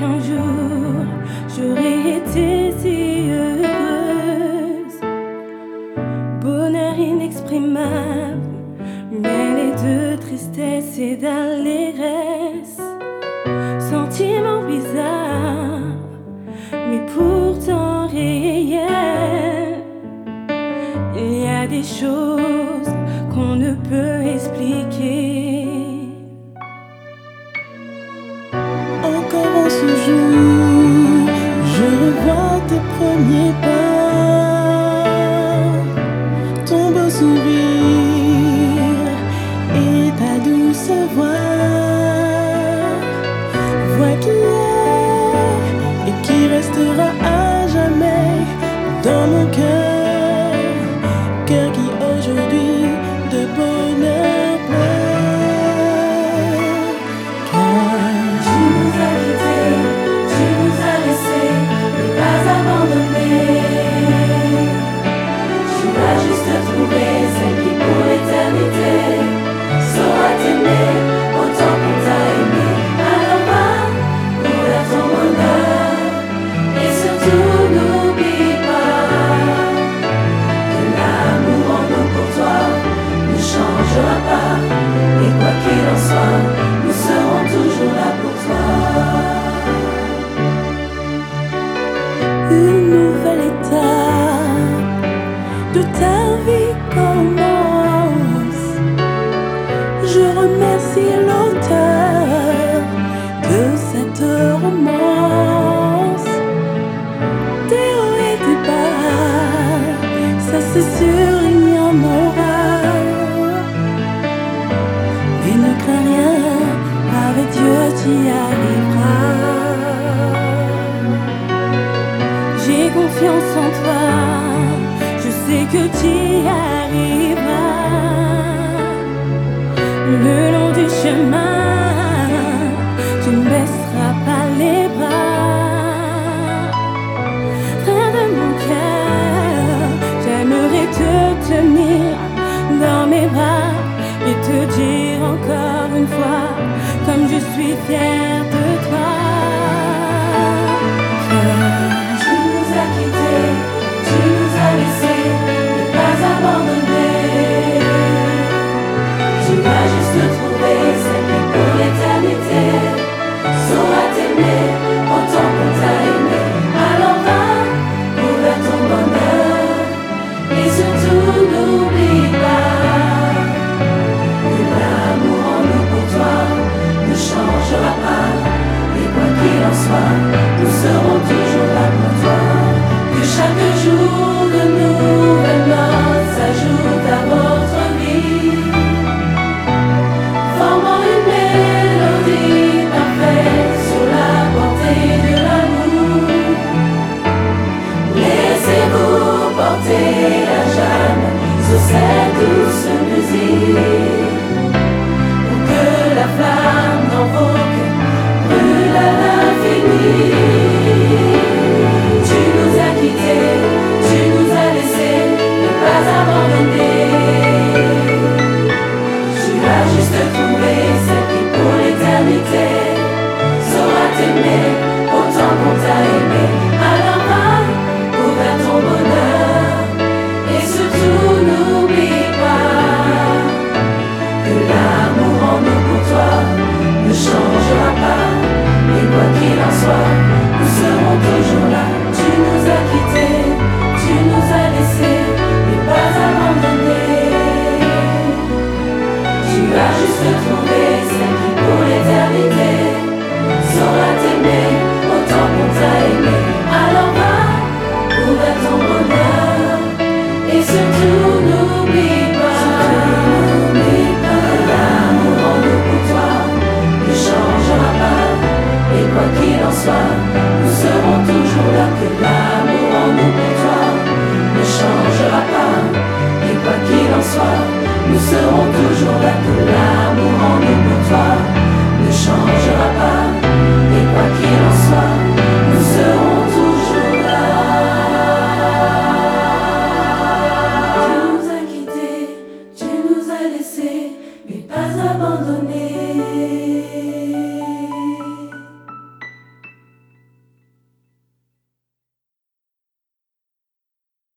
qu'un jour j'aurais été si heureuse. Bonheur inexprimable, mêlé de tristesse et d'allégresse. Sentiment bizarre, mais pourtant réel. Il y a des choses qu'on ne peut expliquer. Encore ce jour, je revois tes premiers pas. que tu arriveras le long du chemin. Tu ne baisseras pas les bras. Frère de mon cœur, j'aimerais te tenir dans mes bras et te dire encore une fois comme je suis fière de toi. suas nuvens Grab on.